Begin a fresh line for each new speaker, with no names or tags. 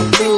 something